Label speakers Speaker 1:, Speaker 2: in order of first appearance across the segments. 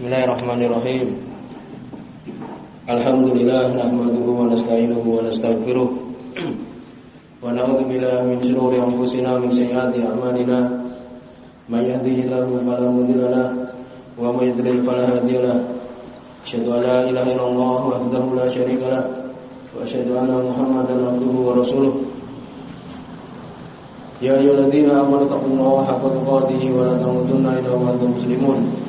Speaker 1: Bismillahirrahmanirrahim. Alhamdulillah nahmaduhu wa nasta'inuhu wa nastaghfiruh. Wa na'udzu billahi min syururi anfusina min sayyiati a'malina. May yahdihillahu fala wa may yudlil Asyadu ala ilahi lallahu an la la syarika lah wa asyhadu anna Muhammadan abduhu wa rasuluh. Ya ayu ladhina amal taqumna wa haqqa qadihi wa latamudunna ila wa antum muslimun.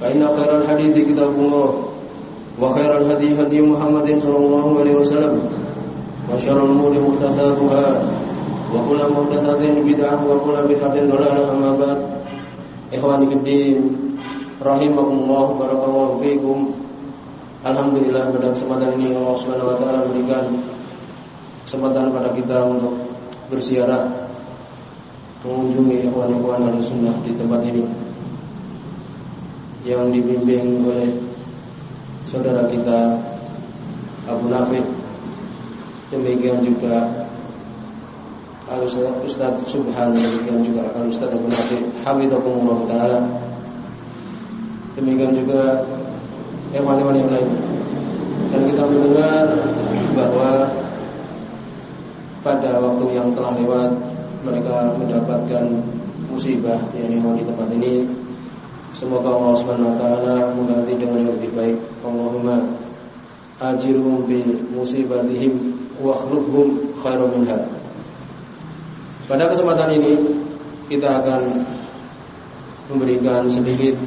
Speaker 1: فإن خير الحديث كتاب الله وخير الهدي هدي محمد صلى الله عليه وسلم وشر الأمور محدثاتها وكل محدثات بدعة وكل بدعة ضلالة أما بعد إخواني في الدين rahimakumullah barakallahu fiikum Alhamdulillah pada kesempatan ini Allah Subhanahu wa taala berikan kesempatan pada kita untuk bersiarah mengunjungi ikhwan-ikhwan sunnah di tempat ini yang dibimbing oleh saudara kita Abu Nafi. Demikian juga Al Ustaz Subhan demikian juga Al Ustaz Abu Nafi. Hamidullah taala. Demikian juga ikhwan-ikhwan yang lain. Dan kita mendengar bahwa pada waktu yang telah lewat mereka mendapatkan musibah yang di tempat ini semoga Allah Subhanahu wa taala mengganti dengan yang lebih baik Allahumma ajirhum bi musibatihim wa akhlufhum khairan minha pada kesempatan ini kita akan memberikan sedikit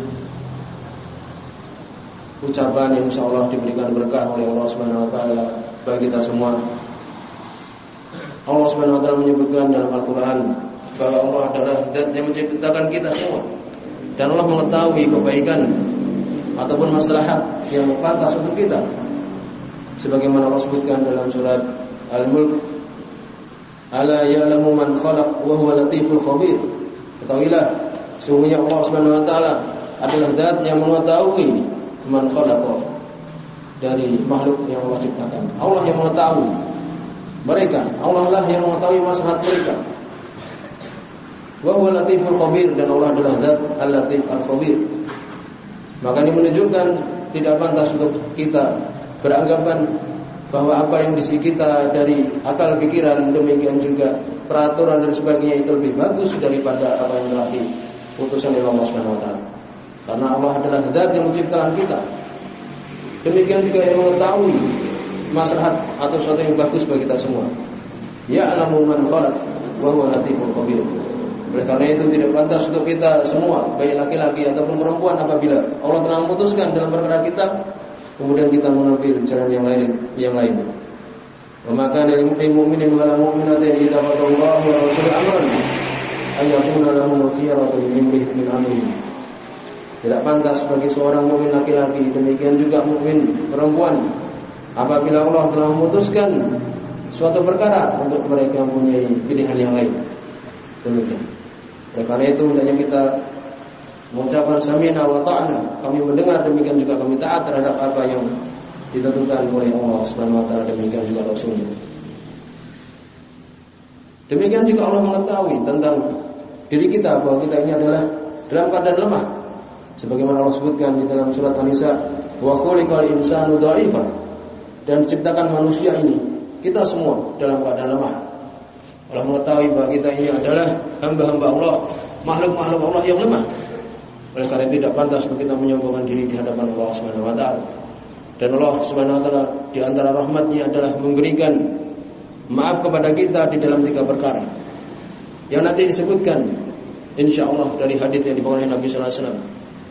Speaker 1: ucapan yang insya Allah diberikan berkah oleh Allah Subhanahu Wa Taala bagi kita semua. Allah Subhanahu wa taala menyebutkan dalam Al-Qur'an bahwa Allah adalah zat yang menciptakan kita semua. Dan Allah mengetahui kebaikan ataupun maslahat yang pantas untuk kita. Sebagaimana Allah sebutkan dalam surat Al-Mulk, "Ala ya'lamu man khalaq wa huwa latiful khabir." Ketahuilah, sungguhnya Allah Subhanahu wa taala adalah zat yang mengetahui man khalaqa dari makhluk yang Allah ciptakan. Allah yang mengetahui mereka. Allah lah yang mengetahui maslahat mereka. Wa huwa latiful khabir dan Allah adalah zat al-latif al-khabir. Maka ini menunjukkan tidak pantas untuk kita beranggapan bahwa apa yang di kita dari akal pikiran demikian juga peraturan dan sebagainya itu lebih bagus daripada apa yang telah diputuskan oleh Allah Subhanahu wa. Karena Allah adalah zat yang menciptakan kita. Demikian juga yang mengetahui maslahat atau sesuatu yang bagus bagi kita semua. Ya alamu man khalaq wa huwa latiful khabir. Oleh karena itu tidak pantas untuk kita semua, baik laki-laki ataupun perempuan apabila Allah telah memutuskan dalam perkara kita, kemudian kita mengambil jalan yang lain yang lain. Maka mu'minin wa lil mu'minatin idza qadallahu wa rasuluhu amran ayyakuna lahum khiyaratu min min amrihim. Tidak pantas bagi seorang mukmin laki-laki demikian juga mukmin perempuan apabila Allah telah memutuskan suatu perkara untuk mereka mempunyai pilihan yang lain. Demikian. Oleh karena itu hendaknya kita mengucapkan sami'na wa ta'na. Kami mendengar demikian juga kami taat terhadap apa yang ditentukan oleh Allah Subhanahu wa taala demikian juga Rasulnya. Demikian juga Allah mengetahui tentang diri kita bahwa kita ini adalah dalam keadaan lemah. Sebagaimana Allah sebutkan di dalam surat An-Nisa, "Wa khuliqal insanu dha'ifan." dan ciptakan manusia ini kita semua dalam keadaan lemah. Allah mengetahui bahwa kita ini adalah hamba-hamba Allah, makhluk-makhluk Allah yang lemah. Oleh karena itu tidak pantas untuk kita menyombongkan diri di hadapan Allah Subhanahu wa taala. Dan Allah Subhanahu wa taala di antara rahmatnya adalah memberikan maaf kepada kita di dalam tiga perkara. Yang nanti disebutkan insya Allah dari hadis yang dibawa oleh Nabi sallallahu alaihi wasallam.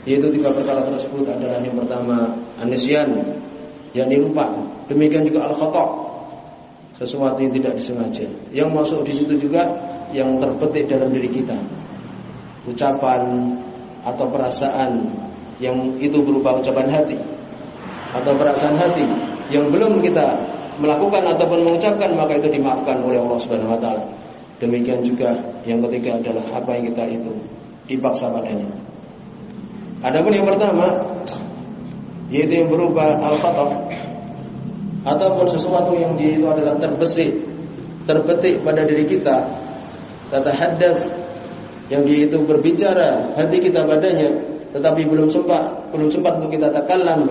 Speaker 1: Yaitu tiga perkara tersebut adalah yang pertama anisyan, yang lupa. Demikian juga al-khata. Sesuatu yang tidak disengaja. Yang masuk di situ juga yang terbetik dalam diri kita. Ucapan atau perasaan yang itu berupa ucapan hati atau perasaan hati yang belum kita melakukan ataupun mengucapkan maka itu dimaafkan oleh Allah Subhanahu wa taala. Demikian juga yang ketiga adalah apa yang kita itu dipaksa padanya. Adapun yang pertama yaitu yang berupa al-khatar ataupun sesuatu yang dia itu adalah terbesit, terbetik pada diri kita, tata hadas yang dia itu berbicara hati kita padanya tetapi belum sempat belum sempat untuk kita takalam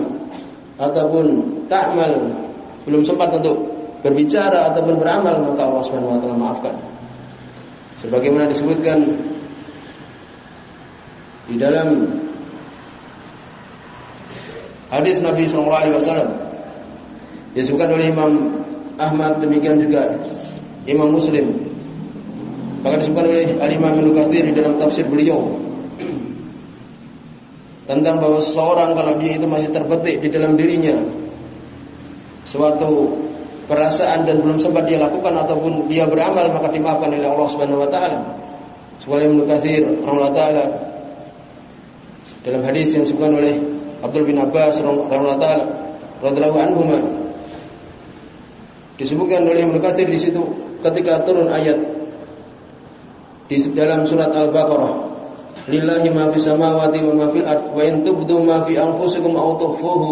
Speaker 1: ataupun ta'mal belum sempat untuk berbicara ataupun beramal maka Allah Subhanahu wa taala maafkan. Sebagaimana disebutkan di dalam hadis Nabi sallallahu alaihi wasallam disebutkan oleh Imam Ahmad demikian juga Imam Muslim Bahkan disebutkan oleh Al-Imam Ibnu Katsir di dalam tafsir beliau tentang bahwa seseorang kalau dia itu masih terbetik di dalam dirinya suatu perasaan dan belum sempat dia lakukan ataupun dia beramal maka dimaafkan oleh Allah Subhanahu wa taala. Sebagaimana Ibnu Katsir taala dalam hadis yang disebutkan oleh Abdul bin Abbas rahimahullah taala radhiyallahu disebutkan oleh Ibnu Katsir di situ ketika turun ayat di dalam surat Al-Baqarah. Lillahi ma fis samawati wa ma fil ard wa in tubdu ma fi anfusikum aw tukhfuhu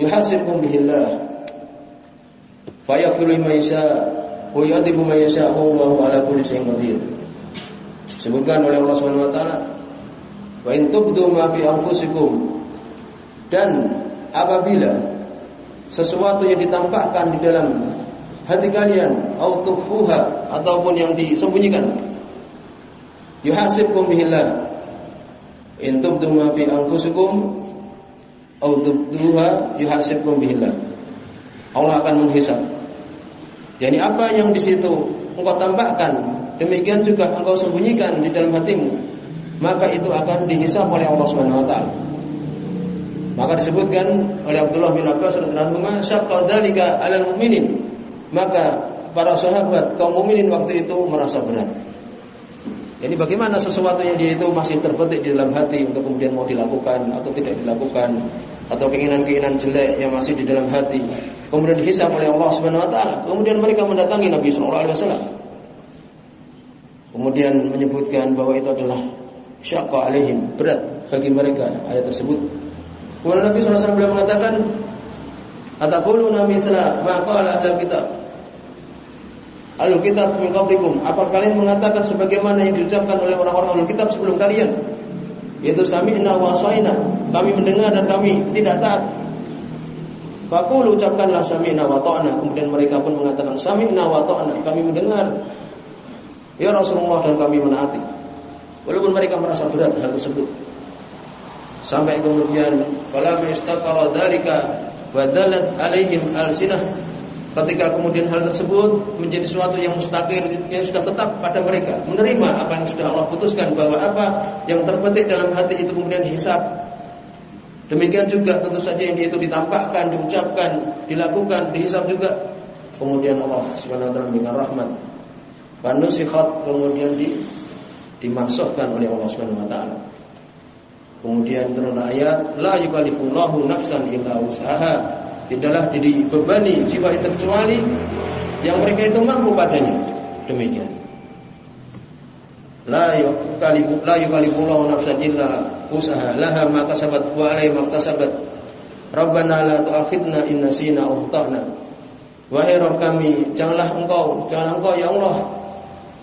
Speaker 1: yuhasibkum bihillah. Fayaghfiru liman yasha wa yu'adhibu man yasha wallahu ala kulli syai'in qadir. Sebutkan oleh Allah Subhanahu wa taala wa in tubdu ma fi anfusikum. Dan apabila sesuatu yang ditampakkan di dalam hati kalian tukhfuha ataupun yang disembunyikan. Yuhasibkum bihillah. In tubdu ma fi anfusikum aw tubduha yuhasibkum bihillah. Allah akan menghisab. Jadi apa yang di situ engkau tambahkan demikian juga engkau sembunyikan di dalam hatimu maka itu akan dihisab oleh Allah Subhanahu wa taala maka disebutkan oleh Abdullah bin Abbas radhiyallahu anhu syaqqa dzalika 'alal mu'minin maka para sahabat kaum mukminin waktu itu merasa berat ini bagaimana sesuatu yang dia itu masih terbetik di dalam hati untuk kemudian mau dilakukan atau tidak dilakukan atau keinginan-keinginan jelek yang masih di dalam hati kemudian dihisap oleh Allah Subhanahu wa taala. Kemudian mereka mendatangi Nabi sallallahu alaihi wasallam. Kemudian menyebutkan bahwa itu adalah syaqqa alaihim, berat bagi mereka ayat tersebut. Kemudian Nabi alaihi wasallam mengatakan Ataquluna mithla ma qala ahlul kitab Alul kitab min. Apa kalian mengatakan sebagaimana yang diucapkan oleh orang-orang alul kitab sebelum kalian? Yaitu sami'na wa asaina. Kami mendengar dan kami tidak taat. Fakul ucapkanlah sami'na wa ta'na. Kemudian mereka pun mengatakan sami'na wa ta'na. Kami mendengar. Ya Rasulullah dan kami menaati. Walaupun mereka merasa berat hal tersebut. Sampai kemudian falam istaqara dzalika wa dalat alaihim alsinah Ketika kemudian hal tersebut menjadi sesuatu yang mustakir yang sudah tetap pada mereka menerima apa yang sudah Allah putuskan bahwa apa yang terpetik dalam hati itu kemudian hisap. Demikian juga tentu saja yang itu ditampakkan, diucapkan, dilakukan, dihisap juga. Kemudian Allah Subhanahu wa taala memberikan rahmat. Panusikhat kemudian di dimansuhkan oleh Allah Subhanahu wa taala. Kemudian turun ayat la yukallifullahu nafsan illa usaha Tidaklah dibebani jiwa itu kecuali yang mereka itu mampu padanya. Demikian. La yukalifu la yukallifullahu nafsan illa usaha laha ma kasabat wa alaiha ma kasabat. Rabbana la tu'akhidna in nasina aw. Wahai Rabb kami, janganlah Engkau, janganlah Engkau ya Allah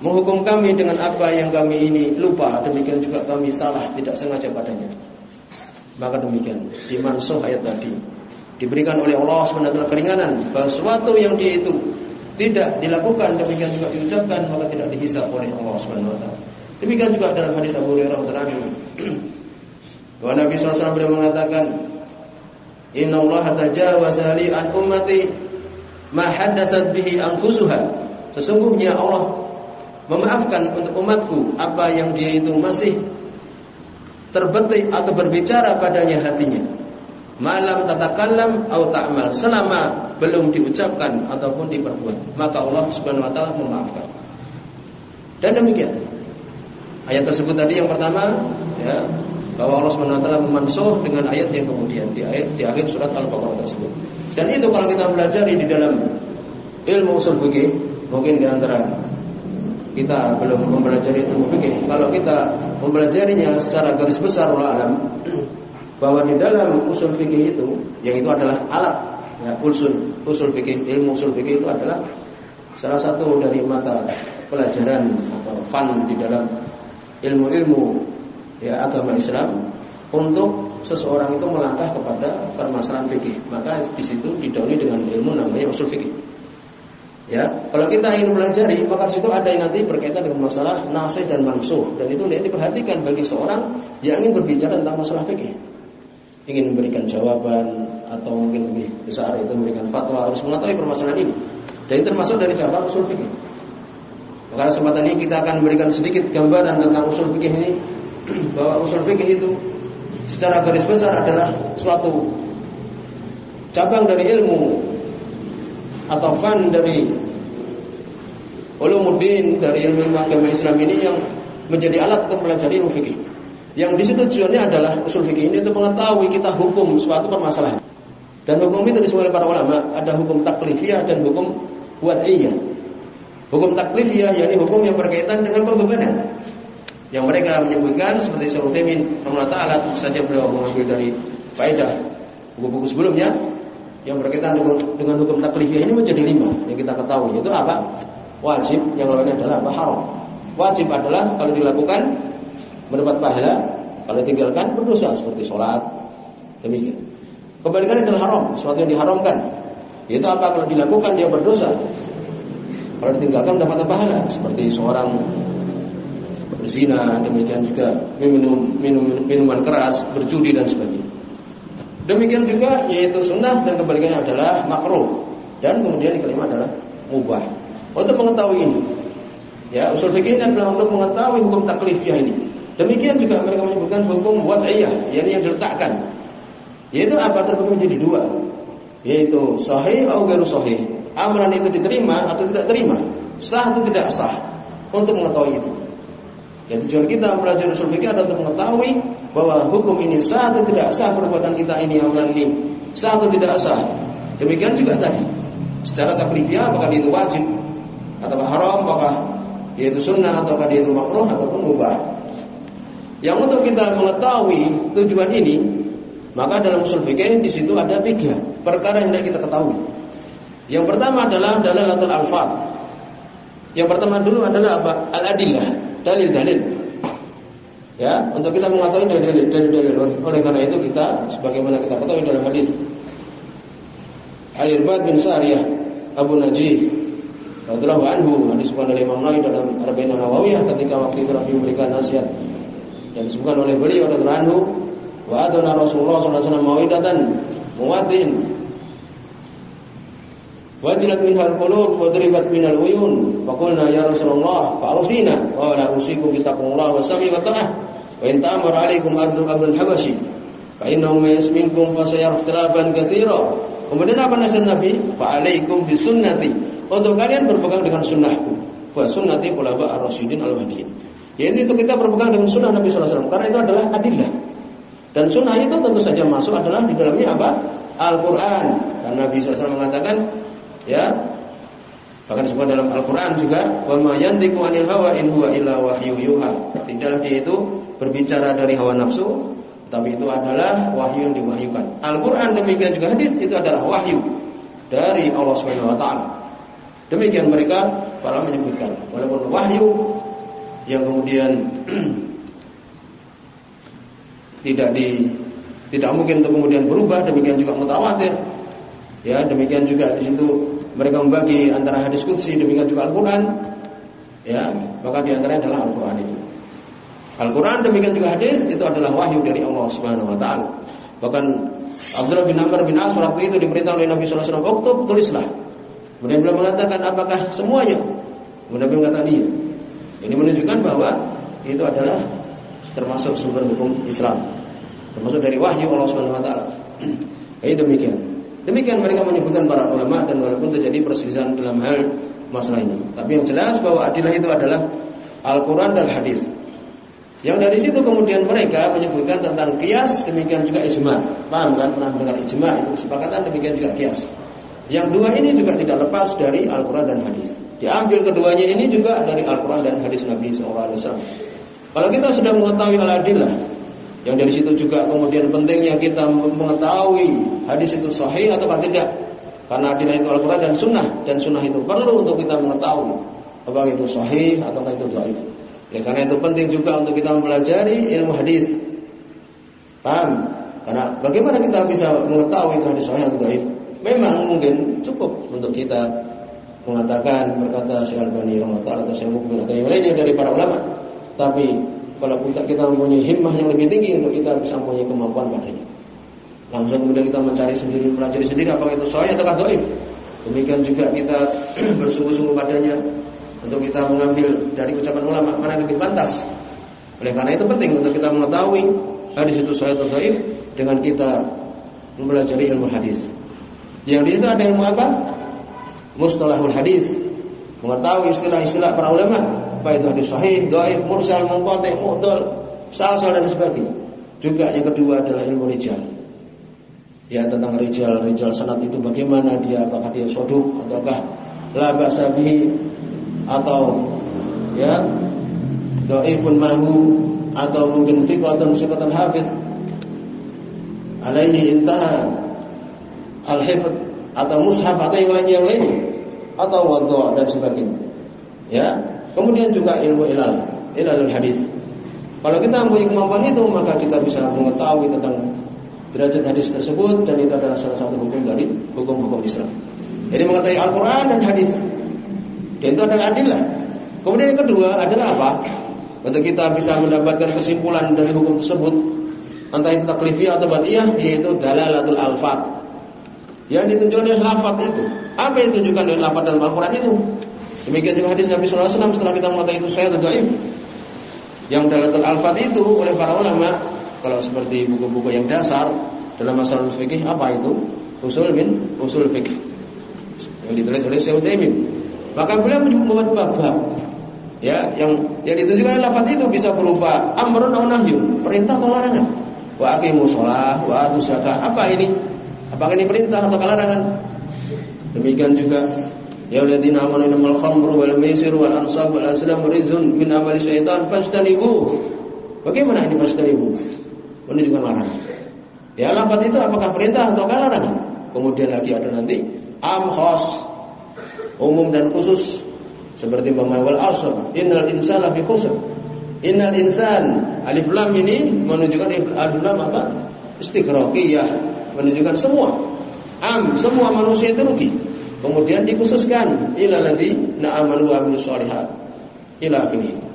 Speaker 1: menghukum kami dengan apa yang kami ini lupa, demikian juga kami salah tidak sengaja padanya. Maka demikian, dimansuh ayat tadi diberikan oleh Allah SWT keringanan bahwa sesuatu yang dia itu tidak dilakukan demikian juga diucapkan maka tidak dihisap oleh Allah SWT. Demikian juga dalam hadis Abu Hurairah terakhir bahwa Nabi SAW beliau mengatakan Inna Allah tajawaza li an ummati ma haddatsat bihi anfusuha. Sesungguhnya Allah memaafkan untuk umatku apa yang dia itu masih terbetik atau berbicara padanya hatinya. Malam tatakallam atau ta'mal selama belum diucapkan ataupun diperbuat maka Allah Subhanahu wa taala memaafkan. Dan demikian. Ayat tersebut tadi yang pertama ya bahwa Allah SWT memansuh dengan ayat yang kemudian di ayat di akhir surat Al-Baqarah tersebut. Dan itu kalau kita pelajari di dalam ilmu usul fikih, mungkin di antara kita belum mempelajari ilmu fikih. Kalau kita mempelajarinya secara garis besar alam bahwa di dalam usul fikih itu, yang itu adalah alat ya, usul usul fikih, ilmu usul fikih itu adalah salah satu dari mata pelajaran atau fan di dalam ilmu-ilmu ya agama Islam untuk seseorang itu melangkah kepada permasalahan fikih. Maka di situ didahului dengan ilmu namanya usul fikih. Ya, kalau kita ingin pelajari, maka di situ ada yang nanti berkaitan dengan masalah nasih dan mansuh dan itu tidak diperhatikan bagi seorang yang ingin berbicara tentang masalah fikih. Ingin memberikan jawaban atau mungkin lebih besar itu memberikan fatwa harus mengetahui permasalahan ini. Dan ini termasuk dari cabang usul fikih. Maka kesempatan ini kita akan memberikan sedikit gambaran tentang usul fikih ini bahwa usul fikih itu secara garis besar adalah suatu cabang dari ilmu atau fan dari ulumuddin dari ilmu agama Islam ini yang menjadi alat untuk mempelajari ilmu fikih. Yang di situ tujuannya adalah usul fikih ini untuk mengetahui kita hukum suatu permasalahan. Dan hukum itu disebut oleh para ulama ada hukum taklifiyah dan hukum wad'iyah. Hukum taklifiyah yakni hukum yang berkaitan dengan pembebanan. Yang mereka menyebutkan seperti Syekh Utsaimin rahimahullah taala saja beliau mengambil dari faedah buku-buku sebelumnya yang berkaitan dengan, dengan hukum taklifiyah ini menjadi lima yang kita ketahui yaitu apa? Wajib, yang lainnya adalah apa? Haram. Wajib adalah kalau dilakukan mendapat pahala, kalau tinggalkan berdosa seperti sholat. Demikian. Kebalikannya adalah haram, sesuatu yang diharamkan. Yaitu apa? Kalau dilakukan dia berdosa. Kalau ditinggalkan mendapat pahala seperti seorang berzina, demikian juga minum, minum minuman keras, berjudi dan sebagainya. Demikian juga yaitu sunnah dan kebalikannya adalah makruh dan kemudian yang kelima adalah mubah. Untuk mengetahui ini, ya usul fikih ini adalah untuk mengetahui hukum taklifiyah ini. Demikian juga mereka menyebutkan hukum wad'iyah, yakni yang diletakkan. Yaitu apa terbagi menjadi dua, yaitu sahih atau garu sahih. Amalan itu diterima atau tidak terima, sah atau tidak sah. Untuk mengetahui itu. Ya tujuan kita belajar usul fikih adalah untuk mengetahui bahwa hukum ini sah atau tidak sah perbuatan kita ini amalan ini sah atau tidak sah. Demikian juga tadi secara taklifiyah apakah itu wajib atau haram, apakah yaitu sunnah atau dia itu makruh ataupun mubah. Yang untuk kita mengetahui tujuan ini, maka dalam usul fikih di situ ada tiga perkara yang kita ketahui. Yang pertama adalah dalalatul alfad. Yang pertama dulu adalah apa? Al-adillah, dalil-dalil. Ya, untuk kita mengetahui dari dari dari oleh karena itu kita sebagaimana kita ketahui dalam hadis Al-Irbad bin Sariyah Abu Najih radhiyallahu anhu hadis oleh Imam Nawawi dalam Arba'in Nawawiyah ketika waktu itu Nabi memberikan nasihat dan disebutkan oleh beliau radhiyallahu anhu wa adana Rasulullah sallallahu alaihi wasallam mauidatan muwatin Wajilat minhal qulub wa duribat minal uyun. Faqulna ya Rasulullah fa'usina wa la usikum bi taqwallah wa sami wa ta'ah. 'Alaikum ardu abdul habashi fa innahu yasminkum fa sayarftiraban katsira. Kemudian apa nasihat Nabi? Fa alaikum bi sunnati. Untuk kalian berpegang dengan sunnahku. Wa sunnati khulafa ar-rasyidin al-mahdiyyin. Ya ini untuk kita berpegang dengan sunnah Nabi SAW Karena itu adalah adillah Dan sunnah itu tentu saja masuk adalah di dalamnya apa? Al-Quran Dan Nabi SAW mengatakan Ya. Bahkan disebut dalam Al-Qur'an juga, "Wa ma yantiqu 'anil hawa in huwa illa wahyu yuha." Tidaklah dia itu berbicara dari hawa nafsu, tapi itu adalah wahyu yang diwahyukan. Al-Qur'an demikian juga hadis itu adalah wahyu dari Allah Subhanahu wa taala. Demikian mereka para menyebutkan, walaupun wahyu yang kemudian tidak di tidak mungkin untuk kemudian berubah, demikian juga mutawatir. Ya, demikian juga di situ mereka membagi antara hadis qudsi demikian juga Al-Qur'an ya maka di antaranya adalah Al-Qur'an itu Al-Quran demikian juga hadis itu adalah wahyu dari Allah Subhanahu Wa Taala. Bahkan Abdullah bin Amr bin As waktu itu diperintah oleh Nabi Sallallahu Alaihi Wasallam, "Uktub, tulislah." Kemudian beliau mengatakan, "Apakah semuanya?" Kemudian beliau mengatakan, "Iya." Ini menunjukkan bahwa itu adalah termasuk sumber hukum Islam, termasuk dari wahyu Allah Subhanahu Wa Taala. Ini demikian. Demikian mereka menyebutkan para ulama dan walaupun terjadi perselisihan dalam hal masalah ini. Tapi yang jelas bahwa adilah itu adalah Al-Quran dan hadis. Yang dari situ kemudian mereka menyebutkan tentang kias, demikian juga ijma. Paham kan? Pernah mendengar ijma itu kesepakatan, demikian juga kias. Yang dua ini juga tidak lepas dari Al-Quran dan hadis. Diambil keduanya ini juga dari Al-Quran dan hadis Nabi SAW. Kalau kita sudah mengetahui al-adillah, yang dari situ juga kemudian pentingnya kita mengetahui hadis itu sahih atau tidak. Karena adillah itu Al-Quran dan Sunnah dan Sunnah itu perlu untuk kita mengetahui apakah itu sahih atau itu dhaif. Ya karena itu penting juga untuk kita mempelajari ilmu hadis. Paham? Karena bagaimana kita bisa mengetahui itu hadis sahih atau dhaif? Memang mungkin cukup untuk kita mengatakan berkata Syekh Al-Bani rahimahullah atau Syekh Mukmin atau yang lainnya dari para ulama. Tapi kalau kita kita mempunyai himmah yang lebih tinggi untuk kita bisa mempunyai kemampuan padanya. Langsung kemudian kita mencari sendiri, pelajari sendiri apakah itu sahih atau dhaif. Demikian juga kita bersungguh-sungguh padanya untuk kita mengambil dari ucapan ulama mana yang lebih pantas. Oleh karena itu penting untuk kita mengetahui hadis itu sahih atau dhaif dengan kita mempelajari ilmu hadis. Yang di situ ada ilmu apa? Mustalahul hadis. Mengetahui istilah-istilah para ulama, baik itu hadis sahih, dhaif, mursal, munqati, mu'dal, salsal dan sebagainya. Juga yang kedua adalah ilmu rijal. Ya tentang rijal, rijal sanad itu bagaimana dia apakah dia soduk ataukah la ba'sa atau ya dhaifun mahu atau mungkin siqatan siqatan hafiz. Alaihi intaha al hifd atau mushaf atau yang lain yang lain atau wadha dan sebagainya. Ya kemudian juga ilmu ilal ilalul hadis. Kalau kita mempunyai kemampuan itu maka kita bisa mengetahui tentang derajat hadis tersebut dan itu adalah salah satu hukum dari hukum-hukum Islam. Jadi mengetahui Al-Quran dan hadis dan itu adalah adillah. Kemudian yang kedua adalah apa? Untuk kita bisa mendapatkan kesimpulan dari hukum tersebut, entah itu taklifiyah atau batiyah, yaitu dalalatul alfat. Yang ditunjukkan oleh lafaz itu. Apa yang ditunjukkan oleh lafaz dalam Al-Quran itu? Demikian juga hadis Nabi SAW setelah kita mengatakan itu saya atau Yang dalalatul alfat itu oleh para ulama, kalau seperti buku-buku yang dasar dalam masalah fikih apa itu? Usul min usul fikih. Yang ditulis oleh Syekh Utsaimin. Maka beliau membuat bab-bab ya yang yang ditunjukkan lafaz itu bisa berupa amrun atau nahyun, perintah atau larangan. Wa aqimu shalah wa atu zakah. Apa ini? Apakah ini perintah atau larangan? Demikian juga Ya alladzina amanu innamal khamru wal maisir wal ansab wal azlam rizun min amali syaitan fastanibu. Bagaimana ini fastanibu? Menunjukkan larangan. Ya lafaz itu apakah perintah atau larangan? Kemudian lagi ada nanti am khas umum dan khusus. Seperti wal asr innal insana fi khusr. Innal insan alif lam ini menunjukkan alif lam apa? Istighraqiyah menunjukkan semua. Am semua manusia itu rugi. Kemudian dikhususkan ila ladzi na'amalu wa amilus shalihat. Ila akhirih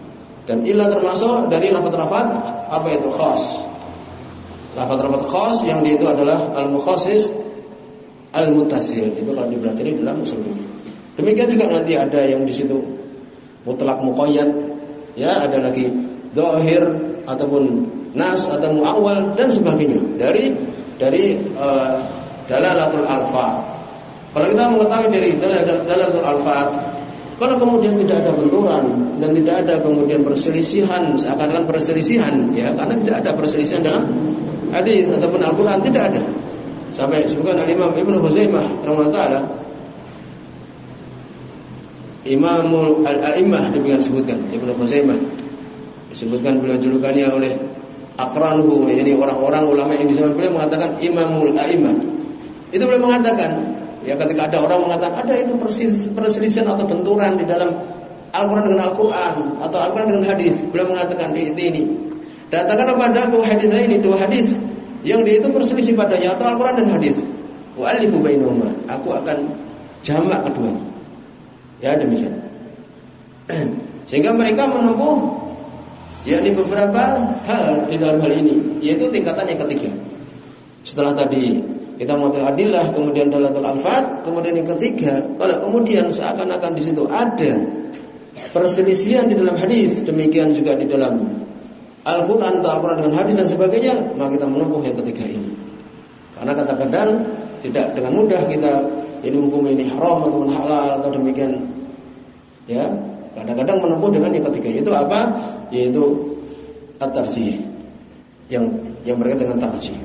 Speaker 1: dan ila termasuk dari lafaz-lafaz apa itu? Khas. Lafaz-lafaz khas yang itu adalah al-mukhassis al-muttasil. Itu kalau dipelajari dalam usul Demikian juga nanti ada yang di situ mutlak muqayyad, ya ada lagi dohir ataupun nas atau muawal dan sebagainya dari dari uh, dalalatul alfa. Kalau kita mengetahui dari dalalatul alfa, kalau kemudian tidak ada benturan dan tidak ada kemudian perselisihan seakan-akan perselisihan ya karena tidak ada perselisihan dalam hadis ataupun Al-Qur'an tidak ada. Sampai sebutkan Imam Ibnu Huzaimah rahimahullah Imamul Al-A'immah demikian disebutkan Ibnu Khuzaimah. Disebutkan beliau julukannya oleh akranuhu ini orang-orang ulama yang di zaman beliau mengatakan Imamul A'immah itu beliau mengatakan ya ketika ada orang mengatakan ada itu persis perselisihan atau benturan di dalam Al-Quran dengan Al-Quran atau Al-Quran dengan hadis. Beliau mengatakan di ini. Datangkan kepada aku hadis ini dua hadis yang dia itu perselisih padanya atau Al-Quran dan hadis. Wa alifu aku akan jamak keduanya Ya demikian. Sehingga mereka menempuh yakni beberapa hal di dalam hal ini, yaitu tingkatan yang ketiga. Setelah tadi kita mau adillah, kemudian dalatul alfat, kemudian yang ketiga, kalau kemudian seakan-akan di situ ada perselisihan di dalam hadis, demikian juga di dalam Al-Quran atau Al-Quran dengan hadis dan sebagainya, maka kita menempuh yang ketiga ini. Karena kadang-kadang tidak dengan mudah kita ini hukum ini haram atau halal atau demikian ya kadang-kadang menempuh dengan yang ketiga itu apa yaitu at-tarjih. Yang yang berkaitan dengan tarjih.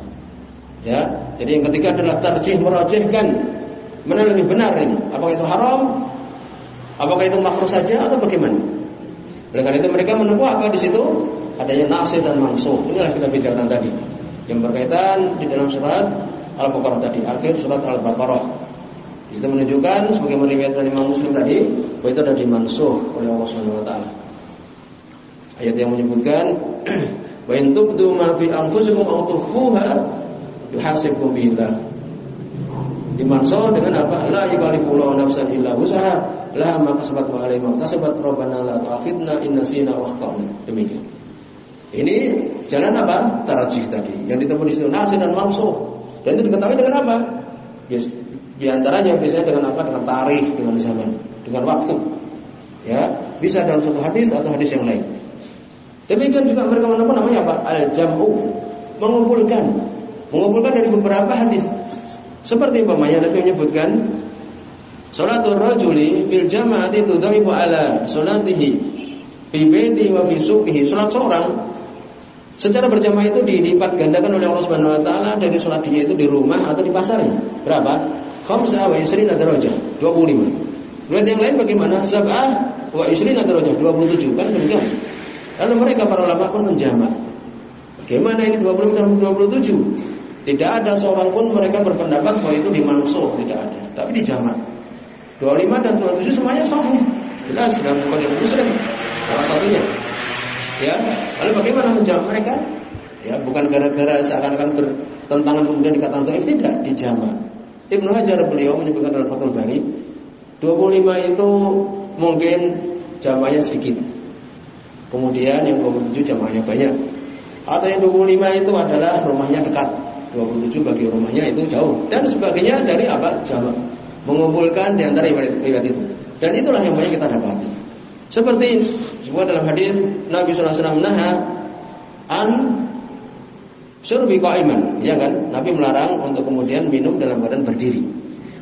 Speaker 1: Ya, jadi yang ketiga adalah tarjih merajihkan mana lebih benar ini? Apakah itu haram? Apakah itu makruh saja atau bagaimana? Oleh karena itu mereka menempuh apa di situ? Adanya nasir dan mansuh. Inilah kita bicarakan tadi. Yang berkaitan di dalam surat Al-Baqarah tadi, akhir surat Al-Baqarah. Itu menunjukkan sebagaimana riwayat dari Imam Muslim tadi, bahwa itu ada dimansuh oleh Allah Subhanahu wa taala. Ayat yang menyebutkan wa in tubdu ma fi anfusikum aw tukhfuha yuhasibkum billah. Dimansuh dengan apa? La yukallifullahu nafsan illa wusaha, laha ma kasabat wa 'alaiha ma kasabat, rabbana la tu'akhidna in nasina aw akhtana. Demikian. Ini jalan apa? Tarajih tadi. Yang ditempuh di situ nasih dan mansuh. Dan itu diketahui dengan apa? Yes. Di antaranya biasanya dengan apa? Dengan tarikh, dengan zaman, dengan waktu. Ya, bisa dalam satu hadis atau hadis yang lain. Demikian juga mereka menemukan namanya apa? Al-jam'u, mengumpulkan. Mengumpulkan dari beberapa hadis. Seperti umpamanya Nabi menyebutkan Salatul rajuli fil jama'ati tudhaibu ala salatihi fi baiti wa fi suqihi. Salat seorang secara berjamaah itu dilipat gandakan oleh Allah Subhanahu wa taala dari salat dia itu di rumah atau di pasarnya. Berapa? Khamsah wa isrina darajah, 25. Riwayat yang lain bagaimana? Sab'ah wa isrina darajah, 27. Kan demikian. Lalu mereka para ulama pun menjamak. Bagaimana ini 20 dan 27? Tidak ada seorang pun mereka berpendapat bahwa itu dimansuh, tidak ada. Tapi dijamak. 25 dan 27 semuanya sahih. Jelas dalam Bukhari Muslim salah satunya. Ya, lalu bagaimana menjawab mereka? Ya, bukan gara-gara seakan-akan bertentangan kemudian dikatakan dhaif tidak, dijamak. Ibnu Hajar beliau menyebutkan dalam Fathul Bari 25 itu mungkin jamanya sedikit. Kemudian yang 27 jamanya banyak. Atau yang 25 itu adalah rumahnya dekat. 27 bagi rumahnya itu jauh dan sebagainya dari apa jamak mengumpulkan di antara riwayat itu dan itulah yang banyak kita dapati seperti sebuah dalam hadis Nabi SAW menahan an surbi qaiman ya kan Nabi melarang untuk kemudian minum dalam badan berdiri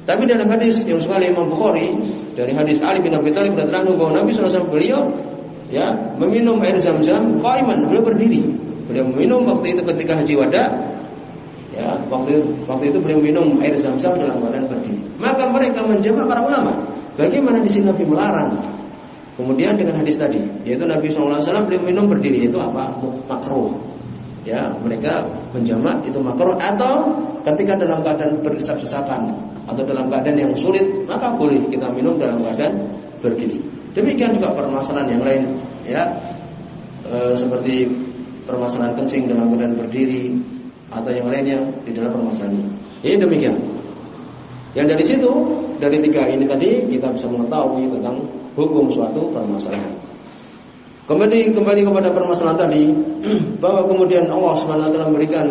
Speaker 1: tapi dalam hadis yang sekali Imam Bukhari dari hadis Ali bin Abi Thalib berterang bahwa Nabi SAW beliau ya meminum air zam-zam qaiman beliau berdiri beliau meminum waktu itu ketika haji wada Ya, waktu waktu itu beliau minum air zam-zam dalam badan berdiri. Maka mereka menjama para ulama. Bagaimana di sini Nabi melarang? Kemudian dengan hadis tadi, yaitu Nabi SAW beliau minum berdiri itu apa? Makruh. Ya, mereka menjamak itu makruh atau ketika dalam keadaan berdesak-desakan atau dalam keadaan yang sulit, maka boleh kita minum dalam keadaan berdiri. Demikian juga permasalahan yang lain, ya, e, seperti permasalahan kencing dalam keadaan berdiri, atau yang lainnya di dalam permasalahan ini. Ini demikian. Yang dari situ, dari tiga ini tadi kita bisa mengetahui tentang hukum suatu permasalahan. Kembali kembali kepada permasalahan tadi bahwa kemudian Allah SWT memberikan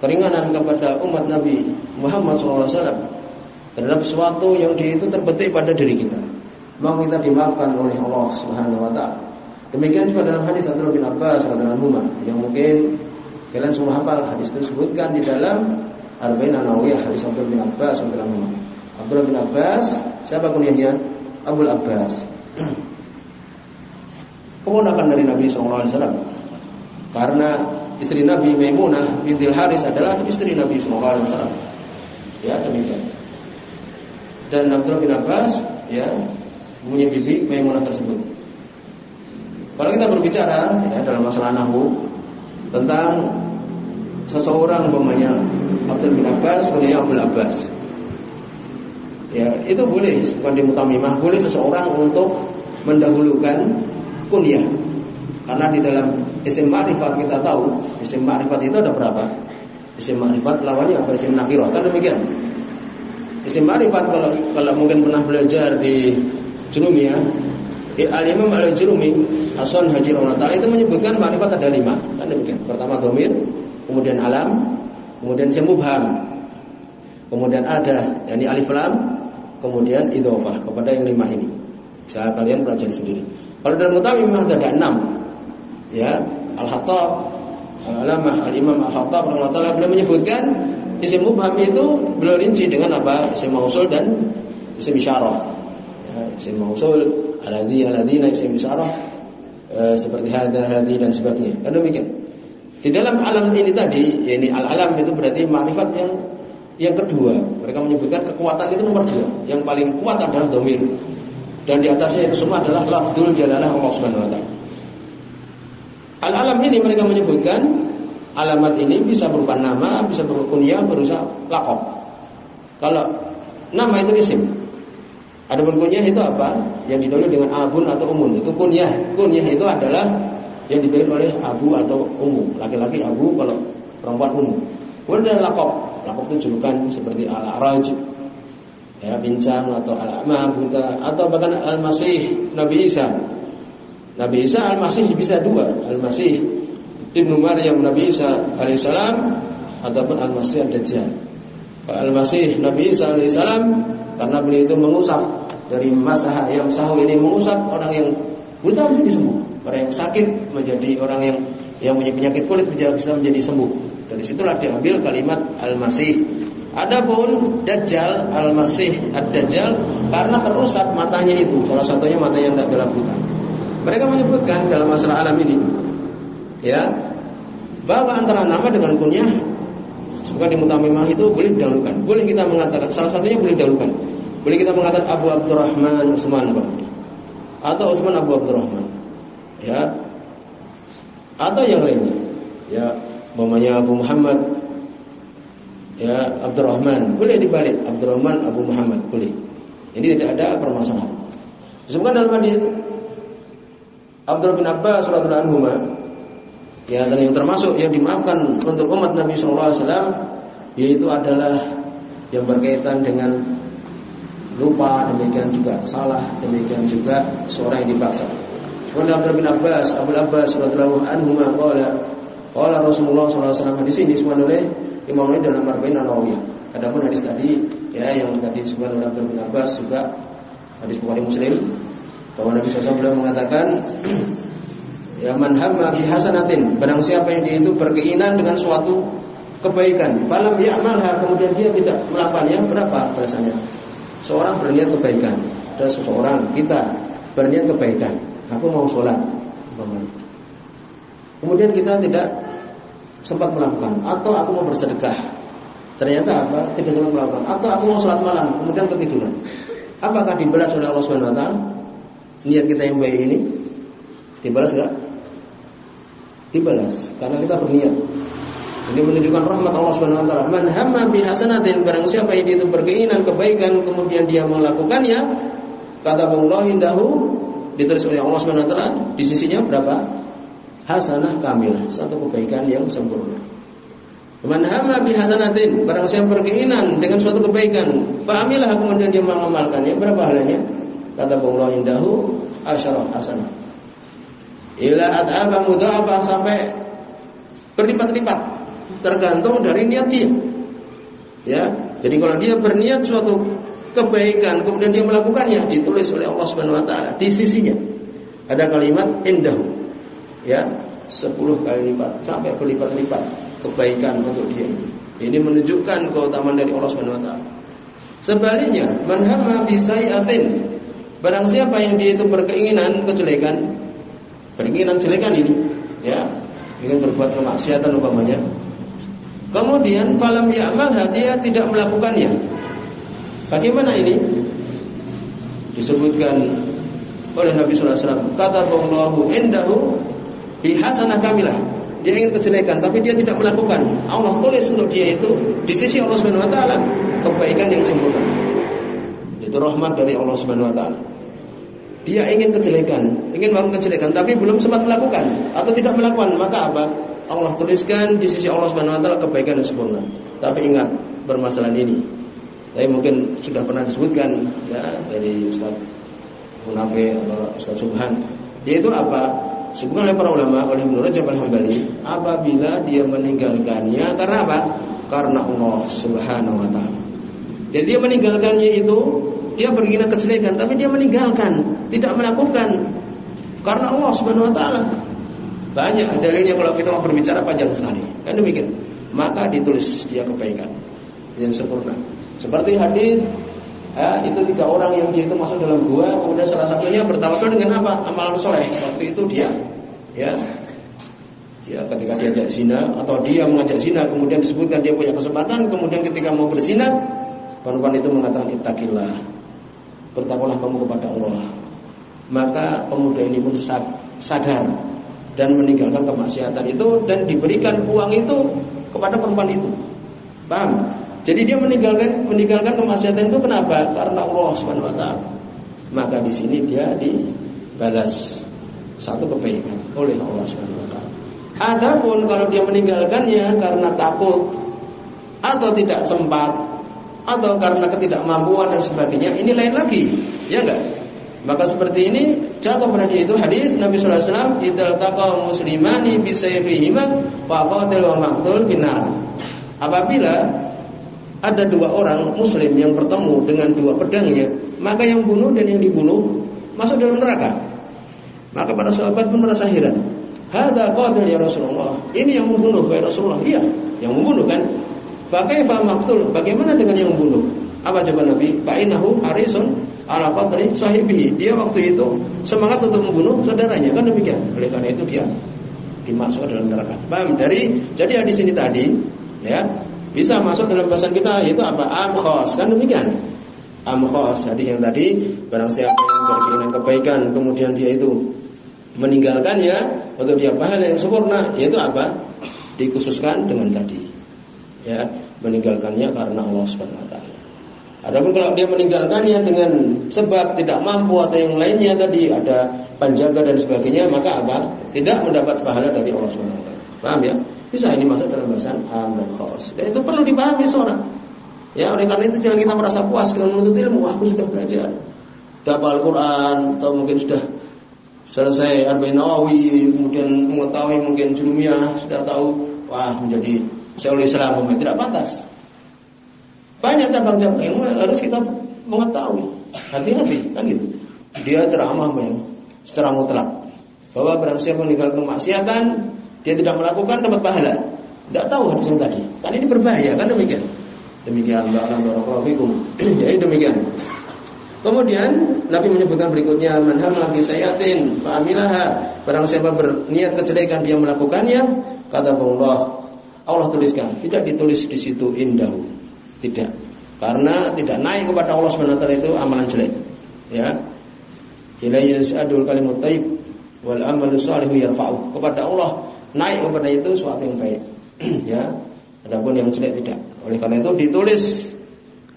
Speaker 1: keringanan kepada umat Nabi Muhammad SAW terhadap sesuatu yang di itu terbetik pada diri kita. Maka kita dimaafkan oleh Allah Subhanahu wa taala. Demikian juga dalam hadis Abdullah bin Abbas radhiyallahu yang mungkin Kalian semua hafal hadis itu disebutkan di dalam Arba'in An-Nawawiyah hadis Abdul bin Abbas radhiyallahu Abdul bin Abbas siapa kunyahnya? Abu Abbas. Kemunakan dari Nabi SAW Karena istri Nabi Maimunah bintil Haris adalah istri Nabi SAW Ya demikian Dan Abdul bin Abbas ya punya bibi Maimunah tersebut Kalau kita berbicara ya, dalam masalah nahu tentang seseorang umpamanya Abdul bin Abbas kemudian Abdul Abbas. Ya, itu boleh bukan di mutamimah, boleh seseorang untuk mendahulukan kunyah. Karena di dalam isim ma'rifat kita tahu, isim ma'rifat itu ada berapa? Isim ma'rifat lawannya apa? Isim nakirah. Kan demikian. Isim ma'rifat kalau kalau mungkin pernah belajar di Jurumiyah, Al-Imam Al-Jurumi Hasan Haji Ta'ala itu menyebutkan makrifat ada lima kan demikian. Pertama domir, kemudian alam, kemudian semubham, kemudian ada yakni alif lam, kemudian idhofah kepada yang lima ini. Bisa kalian pelajari sendiri. Kalau dalam memang ada, ada enam. Ya, Al-Hattab Al-Alamah Al-Imam Al-Hattab Ta'ala beliau menyebutkan isim mubham itu beliau rinci dengan apa? Isim mausul dan isim isyarah. Ya, isim mausul Aladhi aladina isim isyarah e, seperti hada, hadi dan sebagainya. Kan demikian. Di dalam alam ini tadi, yakni al-alam itu berarti makrifat yang yang kedua. Mereka menyebutkan kekuatan itu nomor dua. Yang paling kuat adalah domir. Dan di atasnya itu semua adalah lafzul jalalah Allah Subhanahu wa taala. Al-alam ini mereka menyebutkan alamat ini bisa berupa nama, bisa berupa kunyah, berupa lakop. Kalau nama itu isim. Ada kunyah itu apa? Yang didahului dengan abun atau umun. Itu kunyah. Kunyah itu adalah yang didahului oleh abu atau umum. Laki-laki abu, kalau perempuan umum. Kemudian ada lakop. Lakop itu julukan seperti al-araj, ya, bincang atau al-ama, buta, atau bahkan al-masih, Nabi Isa. Nabi Isa Al-Masih bisa dua Al-Masih Ibnu Maryam Nabi Isa alaihissalam ataupun Al-Masih Ad-Dajjal. Al-Masih Nabi Isa alaihissalam karena beliau itu mengusap dari masah yang sahu ini mengusap orang yang buta menjadi sembuh, orang yang sakit menjadi orang yang yang punya penyakit kulit bisa menjadi sembuh. Dari situlah diambil kalimat Al-Masih. Adapun Dajjal Al-Masih Ad-Dajjal karena terusap matanya itu, salah satunya matanya yang tidak gelap buta. Mereka menyebutkan dalam masalah alam ini ya bahwa antara nama dengan kunyah suka di mutamimah itu boleh didahulukan. Boleh kita mengatakan salah satunya boleh didahulukan. Boleh kita mengatakan Abu Abdurrahman Utsman atau Utsman Abu Abdurrahman. Ya. Atau yang lainnya. Ya, umpamanya Abu Muhammad ya Abdurrahman boleh dibalik Abdurrahman Abu Muhammad boleh. Ini tidak ada permasalahan. Disebutkan dalam hadis Abdul bin Abbas radhiyallahu anhu ya dan yang termasuk yang dimaafkan untuk umat Nabi sallallahu alaihi wasallam yaitu adalah yang berkaitan dengan lupa demikian juga salah demikian juga seorang yang dipaksa. Kemudian Abdul bin Abbas, Abu Abbas radhiyallahu anhu qala qala Rasulullah sallallahu alaihi wasallam hadis ini disebutkan oleh Imam Nawawi dalam Arba'in An-Nawawiyah. Adapun hadis tadi ya yang tadi disebutkan oleh Abdul bin Abbas juga hadis Bukhari Muslim bahwa Nabi SAW mengatakan Ya man hamma bi hasanatin Barang siapa yang dia itu berkeinginan dengan suatu kebaikan Falam ya'malha kemudian dia tidak melakukannya Berapa balasannya? Seorang berniat kebaikan Ada seseorang kita berniat kebaikan Aku mau sholat Kemudian kita tidak sempat melakukan Atau aku mau bersedekah Ternyata apa? Tidak sempat melakukan Atau aku mau sholat malam Kemudian ketiduran Apakah dibalas oleh Allah Subhanahu Wa Taala? niat kita yang baik ini dibalas enggak? Dibalas karena kita berniat. Ini menunjukkan rahmat Allah Subhanahu wa taala. Man hamma barang siapa yang itu berkeinginan kebaikan kemudian dia melakukannya kata Allah indahu ditulis oleh Allah taala di sisinya berapa? Hasanah kamilah, satu kebaikan yang sempurna. Man hamma bi hasanatin barang siapa berkeinginan dengan suatu kebaikan, fa'amilah kemudian dia mengamalkannya, berapa halnya? Kata Allah indahu asyarah hasanah. Ila ad'aba mudha'afa sampai berlipat-lipat tergantung dari niat dia. Ya, jadi kalau dia berniat suatu kebaikan kemudian dia melakukannya ditulis oleh Allah Subhanahu wa taala di sisinya. Ada kalimat indahu. Ya, 10 kali lipat sampai berlipat-lipat kebaikan untuk dia ini. Ini menunjukkan keutamaan dari Allah Subhanahu wa taala. Sebaliknya, man hamma bi Barang siapa yang dia itu berkeinginan kejelekan, berkeinginan kejelekan ini, ya, ingin berbuat kemaksiatan umpamanya. Kemudian falam ya'mal dia tidak melakukannya. Bagaimana ini? Disebutkan oleh Nabi sallallahu alaihi wasallam, kata Allahu indahu bi hasanah kamilah. Dia ingin kejelekan tapi dia tidak melakukan. Allah tulis untuk dia itu di sisi Allah Subhanahu wa taala kebaikan yang sempurna. Itu rahmat dari Allah Subhanahu wa taala. Dia ingin kejelekan, ingin melakukan kejelekan tapi belum sempat melakukan atau tidak melakukan, maka apa? Allah tuliskan di sisi Allah Subhanahu wa taala kebaikan yang sempurna. Tapi ingat permasalahan ini. Tapi mungkin sudah pernah disebutkan ya dari Ustaz Munafi atau Ustaz Subhan. Yaitu apa? Sebutkan oleh para ulama oleh Ibnu Rajab Al-Hambali apabila dia meninggalkannya karena apa? Karena Allah Subhanahu wa taala. Jadi dia meninggalkannya itu dia berkeinginan kejelekan tapi dia meninggalkan, tidak melakukan karena Allah Subhanahu wa taala. Banyak dalilnya kalau kita mau berbicara panjang sekali. Kan demikian. Maka ditulis dia kebaikan yang sempurna. Seperti hadis Ya, itu tiga orang yang dia itu masuk dalam gua, kemudian salah satunya bertawasul dengan apa? Amalan soleh. Waktu itu dia, ya, ya ketika dia ajak zina atau dia mengajak zina, kemudian disebutkan dia punya kesempatan, kemudian ketika mau berzina, perempuan itu mengatakan itakillah, bertakwalah kamu kepada Allah. Maka pemuda ini pun sadar dan meninggalkan kemaksiatan itu dan diberikan uang itu kepada perempuan itu. Paham? Jadi dia meninggalkan meninggalkan kemaksiatan itu kenapa? Karena Allah Subhanahu wa taala. Maka di sini dia dibalas satu kebaikan oleh Allah Subhanahu wa taala. Adapun kalau dia meninggalkannya karena takut atau tidak sempat atau karena ketidakmampuan dan sebagainya, ini lain lagi. Ya enggak? Maka seperti ini jatuh pada itu hadis Nabi sallallahu alaihi wasallam, "Idzal taqal muslimani bi sayfihima fa qatil wa maqtul binar." Apabila ada dua orang muslim yang bertemu dengan dua pedangnya, maka yang bunuh dan yang dibunuh masuk dalam neraka. Maka para sahabat pun merasa heran. Hada qatil ya Rasulullah. Ini yang membunuh ya Rasulullah. Iya, yang membunuh kan. Bagaimana maktul? Bagaimana dengan yang membunuh? Apa jawaban Nabi? Fa'inahu harisun ala qatri sahibihi. Dia waktu itu semangat untuk membunuh saudaranya. Kan demikian. Oleh karena itu dia dimasukkan dalam neraka. Paham? Dari jadi hadis ini tadi ya bisa masuk dalam bahasan kita yaitu apa? Amkhos kan demikian. Amkhos hadis yang tadi barang siapa yang berkeinginan kebaikan kemudian dia itu meninggalkannya untuk dia pahala yang sempurna yaitu apa? Dikhususkan dengan tadi. Ya, meninggalkannya karena Allah Subhanahu wa taala. Adapun kalau dia meninggalkannya dengan sebab tidak mampu atau yang lainnya tadi ada penjaga dan sebagainya, maka apa? Tidak mendapat pahala dari Allah Subhanahu wa taala. Paham ya? Bisa ini masuk dalam bahasan am dan khos. Dan itu perlu dipahami seorang. Ya, oleh karena itu jangan kita merasa puas dengan menuntut ilmu. Aku sudah belajar. Dapat Al-Quran atau mungkin sudah selesai Arba'in Nawawi, kemudian mengetahui mungkin jurumiyah, sudah tahu, wah menjadi Syekhul Islam, tidak pantas. Banyak cabang-cabang ilmu yang harus kita mengetahui. Hati-hati, kan gitu. Dia ceramah secara mutlak bahwa barang siapa meninggalkan kemaksiatan dia tidak melakukan dapat pahala. Tidak tahu hadis yang tadi. Kan ini berbahaya kan demikian. Demikian barakallahu fikum. Jadi demikian. Kemudian Nabi menyebutkan berikutnya manham lagi sayatin fa'amilaha barang siapa berniat kejelekan dia melakukannya kata Allah Allah tuliskan tidak ditulis di situ indah tidak karena tidak naik kepada Allah SWT itu amalan jelek ya ilayya yas'adul kalimut thayyib wal amalu salihu yarfa'u kepada Allah naik kepada itu suatu yang baik. ya. Adapun yang jelek tidak. Oleh karena itu ditulis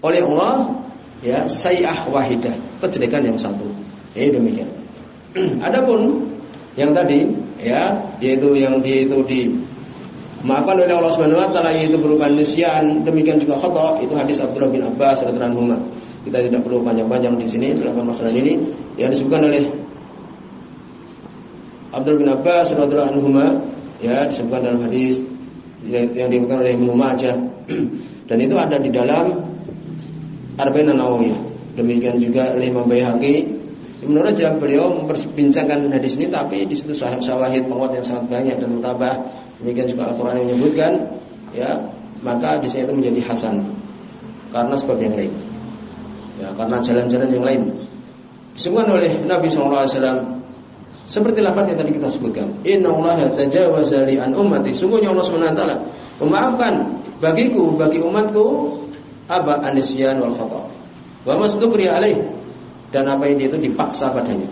Speaker 1: oleh Allah ya sayyah wahidah, kejelekan yang satu. Ya demikian. Adapun yang tadi ya yaitu yang dia itu di maafkan oleh Allah Subhanahu wa taala yaitu berupa nisyan, demikian juga khata, itu hadis Abdullah bin Abbas radhiyallahu anhu. Kita tidak perlu panjang-panjang di sini dalam masalah ini yang disebutkan oleh Abdul bin Abbas radhiyallahu anhu ya disebutkan dalam hadis yang diberikan oleh Ibnu Majah dan itu ada di dalam Arba'in Nawawiyah. Demikian juga oleh Imam Baihaqi. Ibnu Rajab beliau memperbincangkan hadis ini tapi di situ sahih penguat yang sangat banyak dan mutabah. Demikian juga Al-Qur'an yang menyebutkan ya, maka sini itu menjadi hasan karena sebab yang lain. Ya, karena jalan-jalan yang lain. Disebutkan oleh Nabi sallallahu alaihi wasallam seperti lafaz yang tadi kita sebutkan. Inna Allah tajawaza li an ummati. Sungguhnya Allah SWT memaafkan bagiku, bagi umatku aba anisyan wal khata. Wa mastukri alaih dan apa yang itu dipaksa padanya.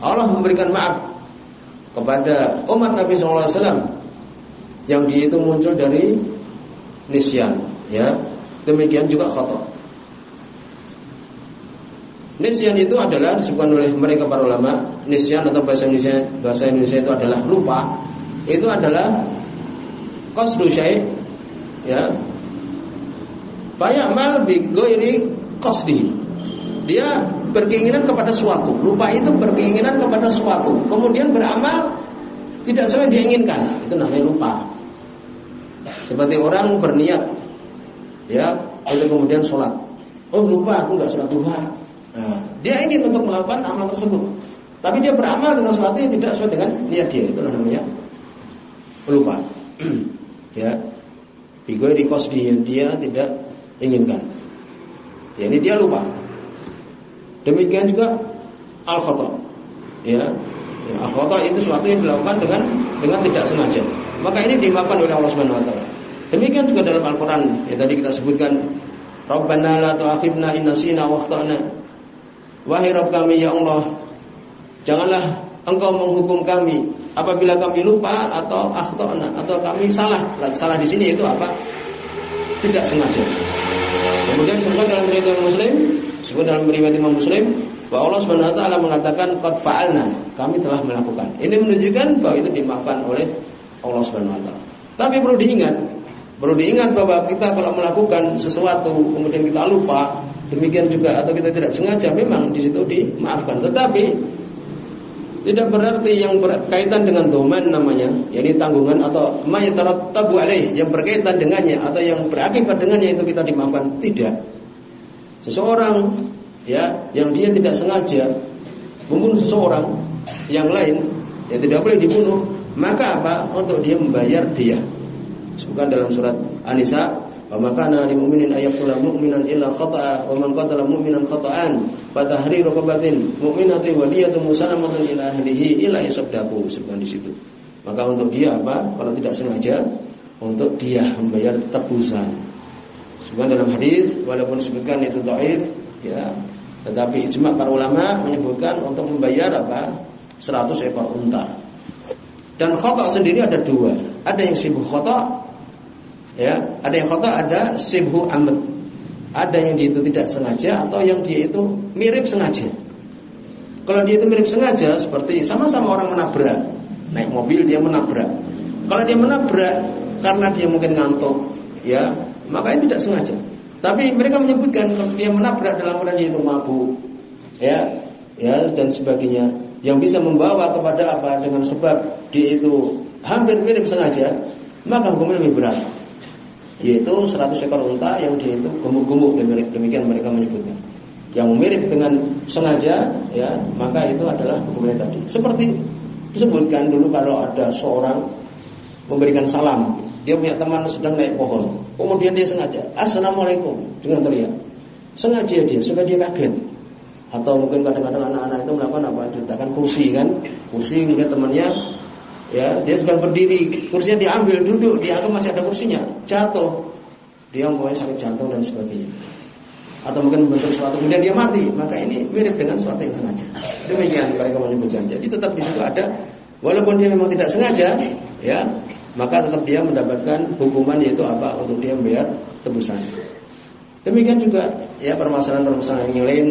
Speaker 1: Allah memberikan maaf kepada umat Nabi SAW yang dia itu muncul dari nisyan, ya. Demikian juga khata. Nisyan itu adalah disebutkan oleh mereka para ulama, nisyan atau bahasa Indonesia bahasa Indonesia itu adalah lupa. Itu adalah qasdu syai' ya. Fayamal bi ghairi qasdi. Dia berkeinginan kepada suatu, lupa itu berkeinginan kepada suatu, kemudian beramal tidak sesuai yang diinginkan. Itu namanya lupa. Seperti orang berniat ya, itu kemudian sholat. Oh lupa aku nggak sholat duha Nah, dia ingin untuk melakukan amal tersebut, tapi dia beramal dengan sesuatu yang tidak sesuai dengan niat dia. Itu namanya lupa. ya, Bigo di kos dia, dia tidak inginkan. Ya ini dia lupa. Demikian juga al khata. Ya. ya al khata itu sesuatu yang dilakukan dengan dengan tidak sengaja. Maka ini dimaafkan oleh Allah Subhanahu wa taala. Demikian juga dalam Al-Qur'an yang tadi kita sebutkan Rabbana la tu'akhidna in nasina wa akhtana. Wahai Rabb kami ya Allah, janganlah Engkau menghukum kami apabila kami lupa atau akhtana atau kami salah. Salah di sini itu apa? Tidak sengaja. Kemudian sebutkan dalam riwayat Muslim, sebut dalam riwayat Imam Muslim bahwa Allah Subhanahu wa taala mengatakan qad fa'alna, kami telah melakukan. Ini menunjukkan bahwa itu dimaafkan oleh Allah Subhanahu wa taala. Tapi perlu diingat, perlu diingat bahwa kita kalau melakukan sesuatu kemudian kita lupa, demikian juga atau kita tidak sengaja memang di situ dimaafkan. Tetapi tidak berarti yang berkaitan dengan domain namanya, yakni tanggungan atau tabu alaih yang berkaitan dengannya atau yang berakibat dengannya itu kita dimaafkan. Tidak. Seseorang ya yang dia tidak sengaja membunuh seseorang yang lain yang tidak boleh dibunuh, maka apa? Untuk dia membayar dia. Sebutkan dalam surat An-Nisa Wa ma kana lil mu'minin ay yaqtula mu'minan illa khata'a wa man qatala mu'minan khata'an fa tahriru raqabatin mu'minatin wa diyatun musallamatun ila ahlihi ila yasaddaqu sebutkan di situ. Maka untuk dia apa? Kalau tidak sengaja untuk dia membayar tebusan. Sebutkan dalam hadis walaupun sebutkan itu dhaif ya, tetapi ijma para ulama menyebutkan untuk membayar apa? 100 ekor unta. Dan khata sendiri ada dua. Ada yang sibuk khata, Ya, ada yang khata, ada sibhu amr. Ada yang dia itu tidak sengaja atau yang dia itu mirip sengaja. Kalau dia itu mirip sengaja seperti sama-sama orang menabrak, naik mobil dia menabrak. Kalau dia menabrak karena dia mungkin ngantuk, ya, maka itu tidak sengaja. Tapi mereka menyebutkan kalau dia menabrak dalam keadaan dia itu mabuk, ya, ya dan sebagainya yang bisa membawa kepada apa dengan sebab dia itu hampir mirip sengaja, maka hukumnya lebih berat yaitu 100 ekor unta yang dia itu gemuk-gemuk demikian mereka menyebutnya. Yang mirip dengan sengaja ya, maka itu adalah hukumnya tadi. Seperti disebutkan dulu kalau ada seorang memberikan salam, dia punya teman sedang naik pohon, kemudian dia sengaja assalamualaikum dengan teriak, sengaja dia, sengaja dia kaget. Atau mungkin kadang-kadang anak-anak itu melakukan apa? Diletakkan kursi kan, kursi kemudian temannya ya dia sedang berdiri. Kursinya diambil duduk. Dianggap masih ada kursinya. Jatuh. Dia mempunyai sakit jantung dan sebagainya. Atau mungkin membentuk suatu kemudian dia mati. Maka ini mirip dengan suatu yang sengaja. Demikian mereka menyebutkan jadi tetap di situ ada. Walaupun dia memang tidak sengaja ya maka tetap dia mendapatkan hukuman yaitu apa? Untuk dia membayar tebusan. Demikian juga ya permasalahan-permasalahan yang lain.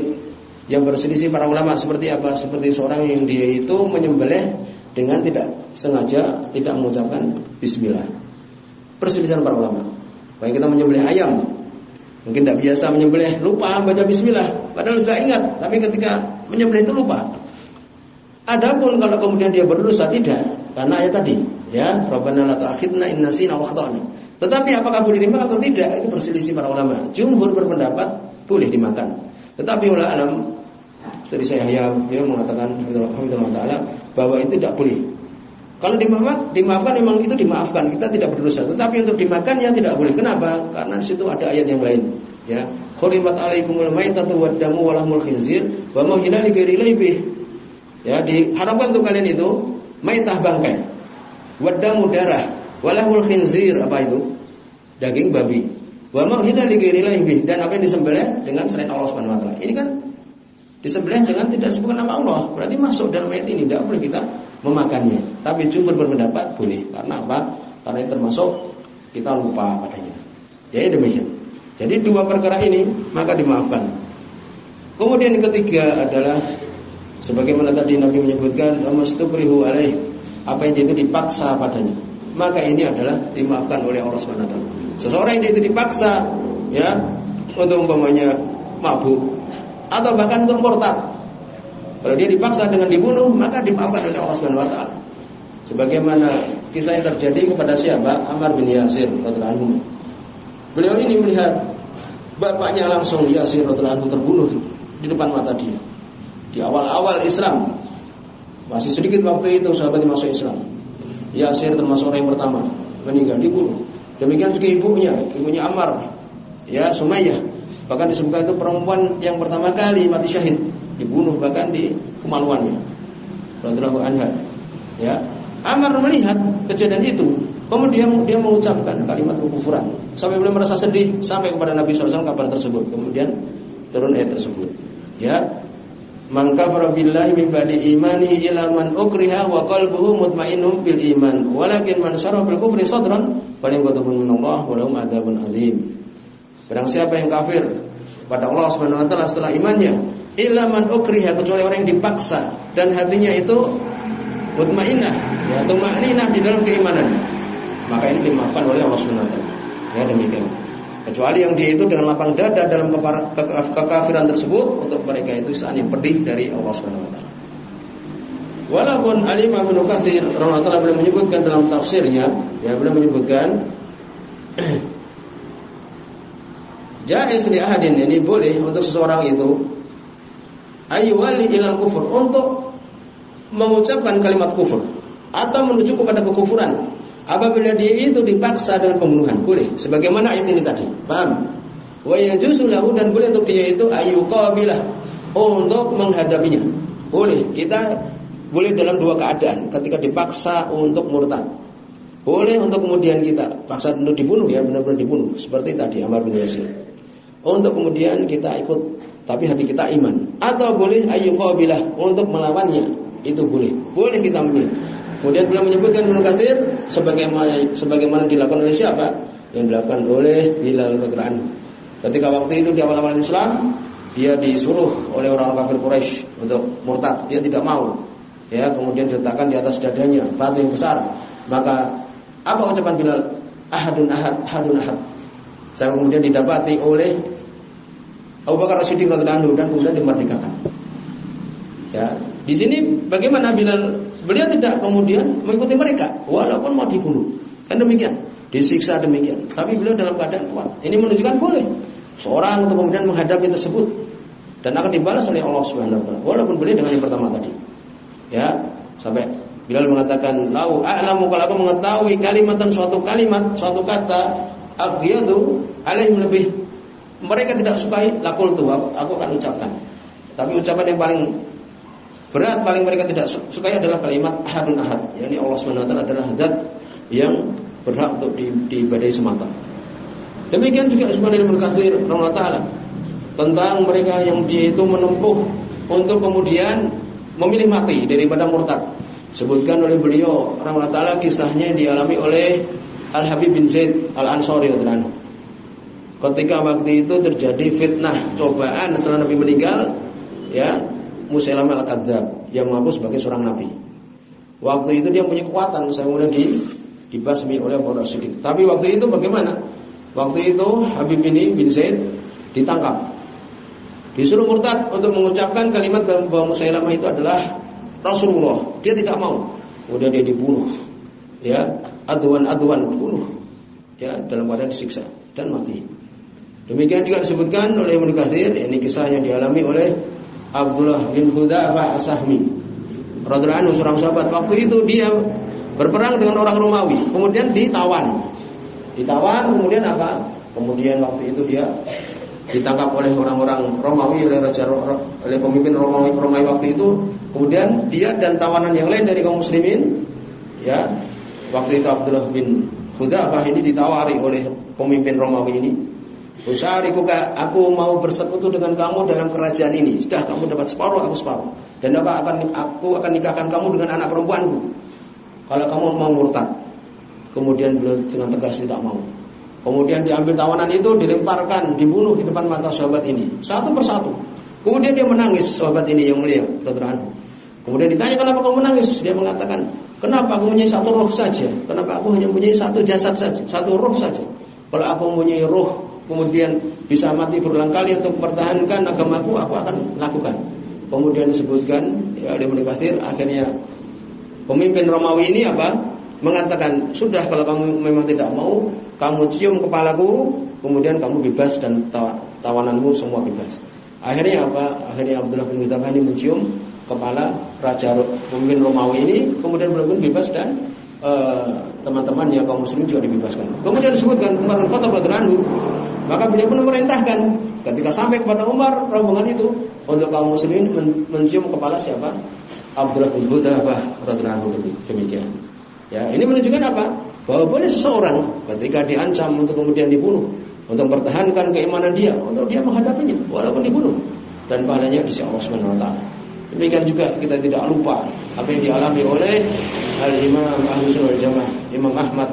Speaker 1: Yang berselisih para ulama seperti apa? Seperti seorang yang dia itu menyembelih dengan tidak sengaja tidak mengucapkan bismillah. Perselisihan para ulama. Baik kita menyembelih ayam, mungkin tidak biasa menyembelih, lupa baca bismillah, padahal sudah ingat, tapi ketika menyembelih itu lupa. Adapun kalau kemudian dia berdosa tidak, karena ayat tadi, ya, Rabbana la tu'akhidna in nasina wa Tetapi apakah boleh dimakan atau tidak? Itu perselisih para ulama. Jumhur berpendapat boleh dimakan. Tetapi ulama dari saya Yahya dia mengatakan Alhamdulillah taala bahwa itu tidak boleh. Kalau dimaafkan, dimaafkan memang itu dimaafkan, kita tidak berdosa. Tetapi untuk dimakan ya tidak boleh. Kenapa? Karena di situ ada ayat yang lain. Ya, khurimat alaikumul maitatu wad damu wa lahmul khinzir wa ma hina li ghairi Ya, diharapkan untuk kalian itu maitah bangkai, wad damu darah, wa lahmul khinzir apa itu? Daging babi. Wa ma hina li ghairi dan apa yang disembelih dengan selain Allah Subhanahu wa taala. Ini kan disembelih dengan tidak sebutkan nama Allah. Berarti masuk dalam ayat ini tidak boleh kita memakannya. Tapi jumhur berpendapat boleh. Karena apa? Karena termasuk kita lupa padanya. Jadi demikian. Jadi dua perkara ini maka dimaafkan. Kemudian yang ketiga adalah sebagaimana tadi Nabi menyebutkan amastukrihu alaih apa yang itu dipaksa padanya. Maka ini adalah dimaafkan oleh Allah Subhanahu wa Seseorang yang itu dipaksa ya untuk umpamanya mabuk atau bahkan untuk murtad. Kalau dia dipaksa dengan dibunuh, maka dimaafkan oleh Allah Subhanahu wa taala. Sebagaimana kisah yang terjadi kepada siapa? Ammar bin Yasir radhiyallahu Beliau ini melihat bapaknya langsung Yasir radhiyallahu terbunuh di depan mata dia. Di awal-awal Islam masih sedikit waktu itu sahabat masuk Islam. Yasir termasuk orang yang pertama meninggal dibunuh. Demikian juga ibunya, ibunya Ammar, ya Sumayyah Bahkan disebutkan itu perempuan yang pertama kali mati syahid, dibunuh bahkan di kemaluannya. Radhiyallahu anha. Ya. Amar melihat kejadian itu, kemudian dia mengucapkan kalimat kekufuran. Sampai beliau merasa sedih sampai kepada Nabi SAW kabar tersebut. Kemudian turun ayat tersebut. Ya, Man kafara billahi min ba'di imanihi ila man ukriha wa qalbuhu mutmainnun bil iman walakin man syara bil kufri sadran falim ghadabun wa lahum adzabun. Barang siapa yang kafir pada Allah Subhanahu wa taala setelah imannya ila man ukriha kecuali orang yang dipaksa dan hatinya itu mutmainnah ya atau makninah di dalam keimanan maka ini dimaafkan oleh Allah Subhanahu wa taala. Ya demikian. Kecuali yang dia itu dengan lapang dada dalam kekafiran tersebut untuk mereka itu saat yang pedih dari Allah Subhanahu wa taala. Walaupun Ali Ibnu Katsir rahimahullah beliau menyebutkan dalam tafsirnya, ya beliau menyebutkan Jais li ahadin ini boleh untuk seseorang itu ayyuwali ilal kufur untuk mengucapkan kalimat kufur atau menuju kepada kekufuran Apabila dia itu dipaksa dengan pembunuhan, boleh. Sebagaimana ayat ini tadi. Paham? Wa yajuzu dan boleh untuk dia itu ayyuqabilah untuk menghadapinya. Boleh. Kita boleh dalam dua keadaan. Ketika dipaksa untuk murtad. Boleh untuk kemudian kita paksa untuk dibunuh ya, benar-benar dibunuh. Seperti tadi Amr bin Yasir. Untuk kemudian kita ikut tapi hati kita iman. Atau boleh ayyuqabilah untuk melawannya. Itu boleh. Boleh kita memilih. Kemudian beliau menyebutkan Ibnu Katsir sebagaimana sebagaimana dilakukan oleh siapa? Yang dilakukan oleh Bilal radhiyallahu Ketika waktu itu di awal-awal Islam, dia disuruh oleh orang kafir Quraisy untuk murtad, dia tidak mau. Ya, kemudian diletakkan di atas dadanya batu yang besar. Maka apa ucapan Bilal? Ahadun ahad, ahadun ahad. Saya kemudian didapati oleh Abu Bakar Siddiq radhiyallahu dan kemudian dimerdekakan. Ya, di sini bagaimana Bilal Beliau tidak kemudian mengikuti mereka walaupun mau dibunuh. Kan demikian, disiksa demikian. Tapi beliau dalam keadaan kuat. Ini menunjukkan boleh seorang untuk kemudian menghadapi tersebut dan akan dibalas oleh Allah Subhanahu walaupun beliau dengan yang pertama tadi. Ya, sampai Bilal mengatakan, "Lau a'lamu kalau aku mengetahui kalimatan suatu kalimat, suatu kata aghyadu alaihim lebih mereka tidak sukai lakul tu aku, akan ucapkan. Tapi ucapan yang paling berat paling mereka tidak sukai adalah kalimat ahadun ahad. yakni Allah SWT adalah zat yang berhak untuk di, diibadai semata. Demikian juga sebenarnya Ibnu Katsir taala tentang mereka yang dia itu menempuh untuk kemudian memilih mati daripada murtad. Sebutkan oleh beliau rahimahullah taala kisahnya dialami oleh Al Habib bin Zaid Al Ansori Ketika waktu itu terjadi fitnah cobaan setelah Nabi meninggal, ya Musailamah al-Kadzab yang mengaku sebagai seorang nabi. Waktu itu dia punya kekuatan, saya mulai di dibasmi oleh Abu Siddiq. Tapi waktu itu bagaimana? Waktu itu Habib ini bin Zaid ditangkap. Disuruh murtad untuk mengucapkan kalimat bahwa Musailamah itu adalah Rasulullah. Dia tidak mau. Kemudian dia dibunuh. Ya, aduan-aduan dibunuh. Ya, dalam keadaan disiksa dan mati. Demikian juga disebutkan oleh Ibnu Katsir, ini kisah yang dialami oleh Abdullah bin Hudafah As-Sahmi radhiyallahu anhu seorang sahabat waktu itu dia berperang dengan orang Romawi kemudian ditawan ditawan kemudian apa kemudian waktu itu dia ditangkap oleh orang-orang Romawi oleh raja oleh pemimpin Romawi Romawi waktu itu kemudian dia dan tawanan yang lain dari kaum muslimin ya waktu itu Abdullah bin Hudafah ini ditawari oleh pemimpin Romawi ini Usarikuka, aku mau bersekutu dengan kamu dalam kerajaan ini. Sudah kamu dapat separuh, aku separuh. Dan apa akan aku akan nikahkan kamu dengan anak perempuanku. Kalau kamu mau murtad. Kemudian beliau dengan tegas tidak mau. Kemudian diambil tawanan itu, dilemparkan, dibunuh di depan mata sahabat ini. Satu persatu. Kemudian dia menangis, sahabat ini yang mulia, saudara Kemudian ditanya kenapa kamu menangis? Dia mengatakan, kenapa aku mempunyai satu roh saja? Kenapa aku hanya mempunyai satu jasad saja, satu roh saja? Kalau aku mempunyai roh kemudian bisa mati berulang kali untuk mempertahankan agamaku, aku akan lakukan. Kemudian disebutkan ya di Katsir akhirnya pemimpin Romawi ini apa? Mengatakan, "Sudah kalau kamu memang tidak mau, kamu cium kepalaku, kemudian kamu bebas dan tawananmu semua bebas." Akhirnya apa? Akhirnya Abdullah bin Hudafah ini mencium kepala raja pemimpin Romawi ini, kemudian benar bebas dan eh, teman-teman yang kaum muslim juga dibebaskan. Kemudian disebutkan Umar bin Khattab radhiyallahu Maka beliau pun memerintahkan ketika sampai kepada Umar rombongan itu untuk kaum muslimin mencium kepala siapa? Abdullah bin Hudzafah radhiyallahu demikian. Ya, ini menunjukkan apa? Bahwa boleh seseorang ketika diancam untuk kemudian dibunuh, untuk mempertahankan keimanan dia, untuk dia menghadapinya walaupun dibunuh dan pahalanya di sisi Allah Subhanahu. Demikian juga kita tidak lupa apa yang dialami oleh Al Imam Ahlus Sunnah Jamaah Imam Ahmad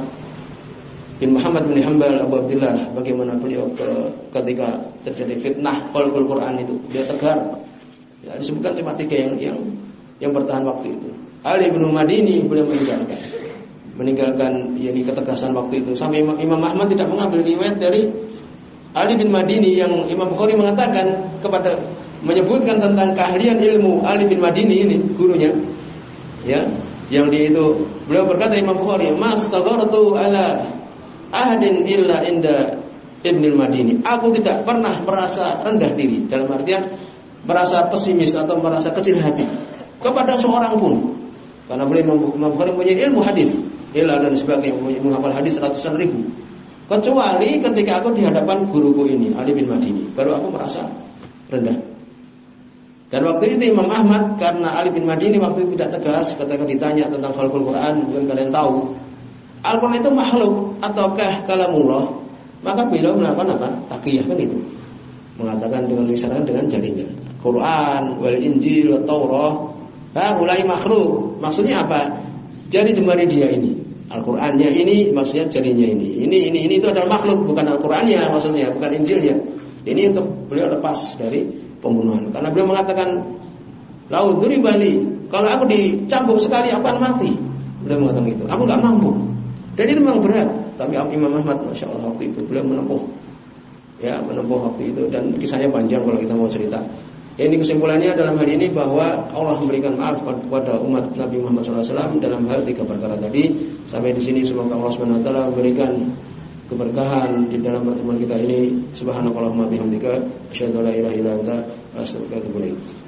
Speaker 1: bin Muhammad bin Hambal Abu Abdullah bagaimana beliau ke, ketika terjadi fitnah qalqul Quran itu dia tegar ya disebutkan tema tiga yang yang yang bertahan waktu itu Ali bin Madini beliau meninggalkan meninggalkan yakni ketegasan waktu itu sampai Imam, Imam Ahmad tidak mengambil riwayat dari Ali bin Madini yang Imam Bukhari mengatakan kepada menyebutkan tentang keahlian ilmu Ali bin Madini ini gurunya ya yang di itu beliau berkata Imam Bukhari mas taghartu ala ahadin illa inda Ibnul Madini. Aku tidak pernah merasa rendah diri dalam artian merasa pesimis atau merasa kecil hati kepada seorang pun. Karena beliau Bukhari punya ilmu hadis, ilah dan sebagainya, menghafal hadis ratusan ribu. Kecuali ketika aku di hadapan guruku ini, Ali bin Madini, baru aku merasa rendah. Dan waktu itu Imam Ahmad karena Ali bin Madini waktu itu tidak tegas ketika ditanya tentang khalqul Quran, mungkin kalian tahu, Al-Quran itu makhluk ataukah kalamullah maka beliau melakukan apa? Takiyah kan itu mengatakan dengan lisannya dengan jarinya Quran, wal Injil, Taurah mulai makhluk maksudnya apa? jari jemari dia ini Al-Qurannya ini maksudnya jarinya ini. Ini ini ini itu adalah makhluk bukan Al-Qurannya maksudnya bukan Injilnya. Ini untuk beliau lepas dari pembunuhan. Karena beliau mengatakan lau bali kalau aku dicambuk sekali aku akan mati. Beliau mengatakan itu aku nggak mampu. Dan itu memang berat. Tapi Imam Ahmad, masya Allah waktu itu beliau menempuh, ya menempuh waktu itu. Dan kisahnya panjang kalau kita mau cerita. Ya, ini kesimpulannya dalam hal ini bahwa Allah memberikan maaf kepada umat Nabi Muhammad SAW dalam hal tiga perkara tadi. Sampai di sini semoga Allah Subhanahu Wa Taala memberikan keberkahan di dalam pertemuan kita ini. Subhanallahumma bihamdika asyhadu an la ilaha illa anta astaghfiruka.